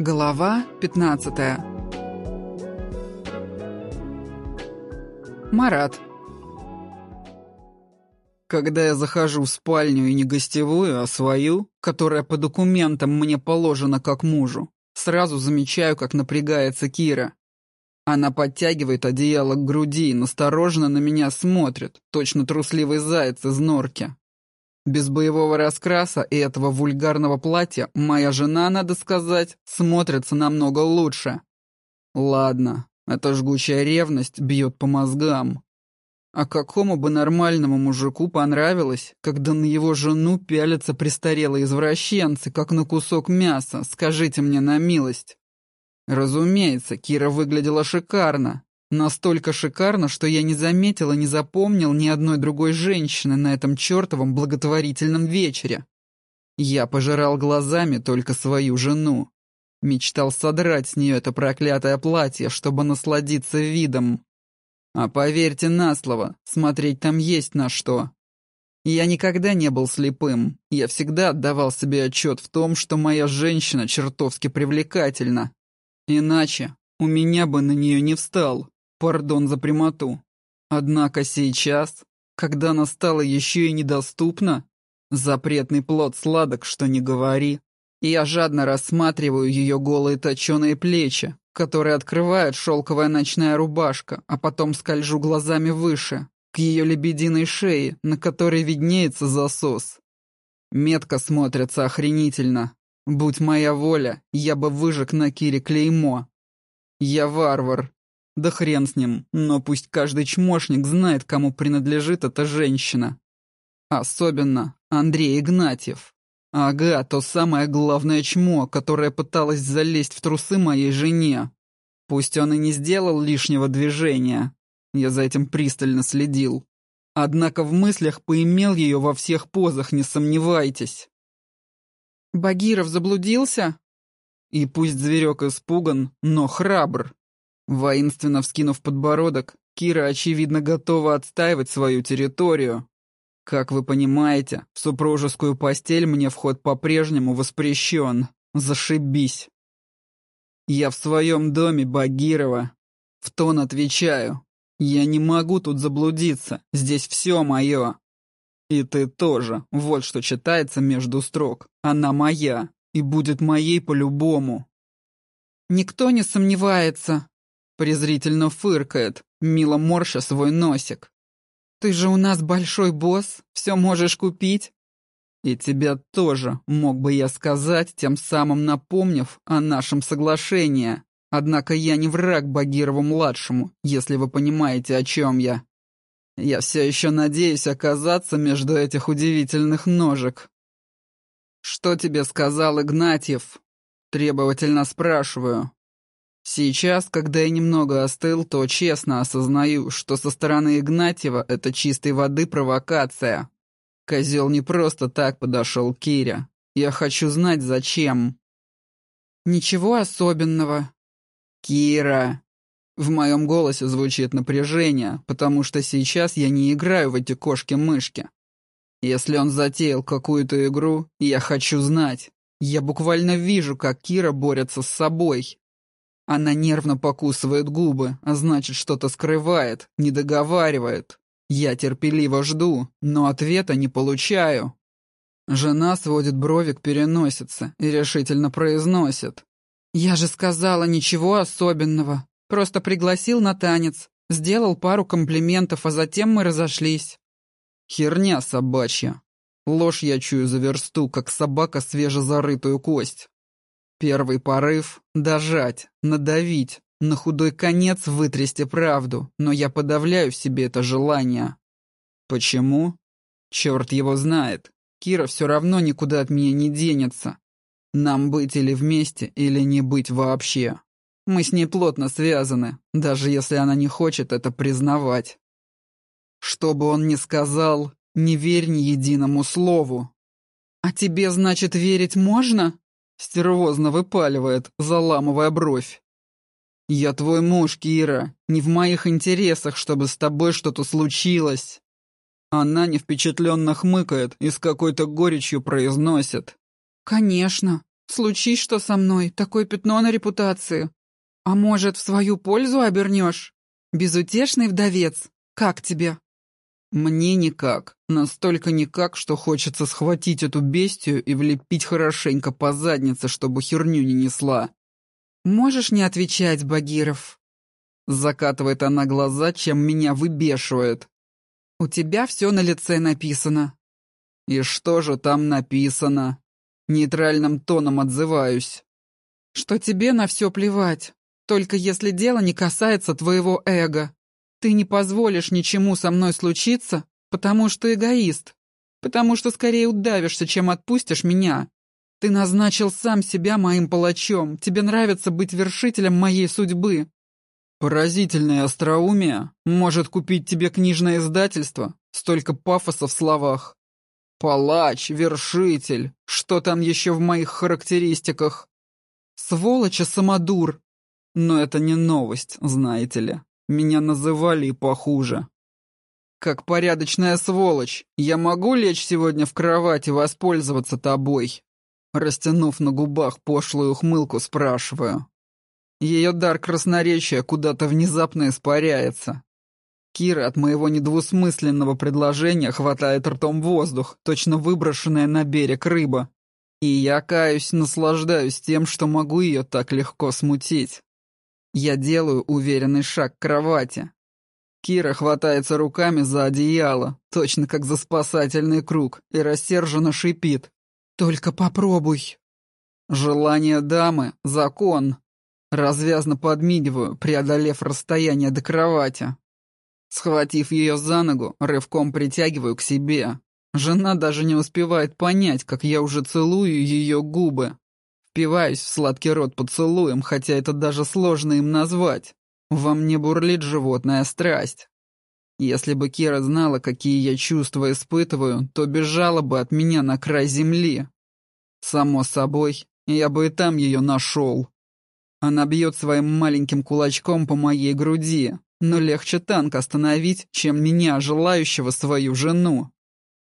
Глава 15 Марат Когда я захожу в спальню и не гостевую, а свою, которая по документам мне положена как мужу, сразу замечаю, как напрягается Кира. Она подтягивает одеяло к груди и настороженно на меня смотрит, точно трусливый заяц из норки. Без боевого раскраса и этого вульгарного платья моя жена, надо сказать, смотрится намного лучше. Ладно, эта жгучая ревность бьет по мозгам. А какому бы нормальному мужику понравилось, когда на его жену пялятся престарелые извращенцы, как на кусок мяса, скажите мне на милость? Разумеется, Кира выглядела шикарно, Настолько шикарно, что я не заметил и не запомнил ни одной другой женщины на этом чертовом благотворительном вечере. Я пожирал глазами только свою жену. Мечтал содрать с нее это проклятое платье, чтобы насладиться видом. А поверьте на слово, смотреть там есть на что. Я никогда не был слепым. Я всегда отдавал себе отчет в том, что моя женщина чертовски привлекательна. Иначе у меня бы на нее не встал. Пардон за прямоту. Однако сейчас, когда она стала еще и недоступна, запретный плод сладок, что не говори, я жадно рассматриваю ее голые точеные плечи, которые открывает шелковая ночная рубашка, а потом скольжу глазами выше, к ее лебединой шее, на которой виднеется засос. Метко смотрится охренительно. Будь моя воля, я бы выжег на Кире клеймо. Я варвар, да хрен с ним, но пусть каждый чмошник знает, кому принадлежит эта женщина. Особенно Андрей Игнатьев. Ага, то самое главное чмо, которое пыталось залезть в трусы моей жене. Пусть он и не сделал лишнего движения. Я за этим пристально следил. Однако в мыслях поимел ее во всех позах, не сомневайтесь. Багиров заблудился? И пусть зверек испуган, но храбр. Воинственно вскинув подбородок, Кира, очевидно, готова отстаивать свою территорию. Как вы понимаете, в супружескую постель мне вход по-прежнему воспрещен. Зашибись. Я в своем доме, Багирова. В тон отвечаю. Я не могу тут заблудиться, здесь все мое. И ты тоже, вот что читается между строк. Она моя, и будет моей по-любому. Никто не сомневается, презрительно фыркает, мило морща свой носик. «Ты же у нас большой босс, все можешь купить». «И тебя тоже, мог бы я сказать, тем самым напомнив о нашем соглашении. Однако я не враг Багирову-младшему, если вы понимаете, о чем я. Я все еще надеюсь оказаться между этих удивительных ножек». «Что тебе сказал Игнатьев?» Требовательно спрашиваю. Сейчас, когда я немного остыл, то честно осознаю, что со стороны Игнатьева это чистой воды провокация. Козел не просто так подошел к Кире. Я хочу знать, зачем. Ничего особенного. Кира. В моем голосе звучит напряжение, потому что сейчас я не играю в эти кошки-мышки. Если он затеял какую-то игру, я хочу знать. Я буквально вижу, как Кира борется с собой, она нервно покусывает губы, а значит, что-то скрывает, не договаривает. Я терпеливо жду, но ответа не получаю. Жена сводит брови к переносице и решительно произносит. «Я же сказала ничего особенного. Просто пригласил на танец, сделал пару комплиментов, а затем мы разошлись». Херня собачья. Ложь я чую за версту, как собака свежезарытую кость. Первый порыв — дожать, надавить, на худой конец вытрясти правду, но я подавляю в себе это желание. Почему? Черт его знает. Кира все равно никуда от меня не денется. Нам быть или вместе, или не быть вообще. Мы с ней плотно связаны, даже если она не хочет это признавать. Что бы он ни сказал, не верь ни единому слову. «А тебе, значит, верить можно?» Стервозно выпаливает, заламывая бровь. «Я твой муж, Кира. Не в моих интересах, чтобы с тобой что-то случилось». Она не впечатленно хмыкает и с какой-то горечью произносит. «Конечно. Случись что со мной, такое пятно на репутации. А может, в свою пользу обернешь? Безутешный вдовец, как тебе?» «Мне никак. Настолько никак, что хочется схватить эту бестию и влепить хорошенько по заднице, чтобы херню не несла». «Можешь не отвечать, Багиров?» Закатывает она глаза, чем меня выбешивает. «У тебя все на лице написано». «И что же там написано?» Нейтральным тоном отзываюсь. «Что тебе на все плевать, только если дело не касается твоего эго. Ты не позволишь ничему со мной случиться, потому что эгоист, потому что скорее удавишься, чем отпустишь меня. Ты назначил сам себя моим палачом, тебе нравится быть вершителем моей судьбы. Поразительное остроумие может купить тебе книжное издательство, столько пафоса в словах. Палач, вершитель, что там еще в моих характеристиках? Сволочь самодур. Но это не новость, знаете ли. Меня называли и похуже. Как порядочная сволочь, я могу лечь сегодня в кровать и воспользоваться тобой? Растянув на губах пошлую ухмылку, спрашиваю. Ее дар красноречия куда-то внезапно испаряется. Кира от моего недвусмысленного предложения хватает ртом воздух, точно выброшенная на берег рыба. И я, каюсь, наслаждаюсь тем, что могу ее так легко смутить. Я делаю уверенный шаг к кровати. Кира хватается руками за одеяло, точно как за спасательный круг, и рассерженно шипит. «Только попробуй!» Желание дамы — закон. Развязно подмигиваю, преодолев расстояние до кровати. Схватив ее за ногу, рывком притягиваю к себе. Жена даже не успевает понять, как я уже целую ее губы. Впиваюсь в сладкий рот поцелуем, хотя это даже сложно им назвать. Во мне бурлит животная страсть. Если бы Кира знала, какие я чувства испытываю, то бежала бы от меня на край земли. Само собой, я бы и там ее нашел. Она бьет своим маленьким кулачком по моей груди, но легче танк остановить, чем меня, желающего свою жену.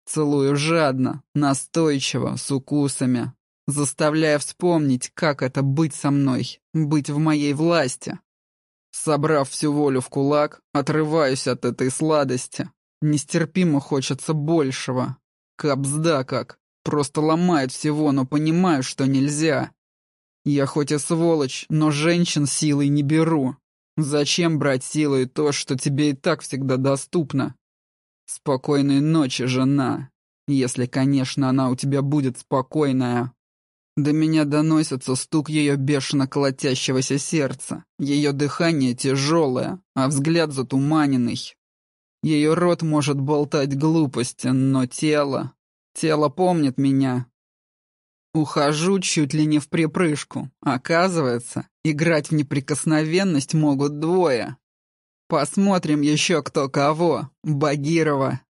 Целую жадно, настойчиво, с укусами, заставляя вспомнить, как это быть со мной, быть в моей власти. Собрав всю волю в кулак, отрываюсь от этой сладости. Нестерпимо хочется большего. Капзда как. Просто ломает всего, но понимаю, что нельзя. Я хоть и сволочь, но женщин силой не беру. Зачем брать силой то, что тебе и так всегда доступно? Спокойной ночи, жена. Если, конечно, она у тебя будет спокойная. До меня доносится стук ее бешено колотящегося сердца. Ее дыхание тяжелое, а взгляд затуманенный. Ее рот может болтать глупости, но тело... Тело помнит меня. Ухожу чуть ли не в припрыжку. Оказывается, играть в неприкосновенность могут двое. Посмотрим еще кто кого, Багирова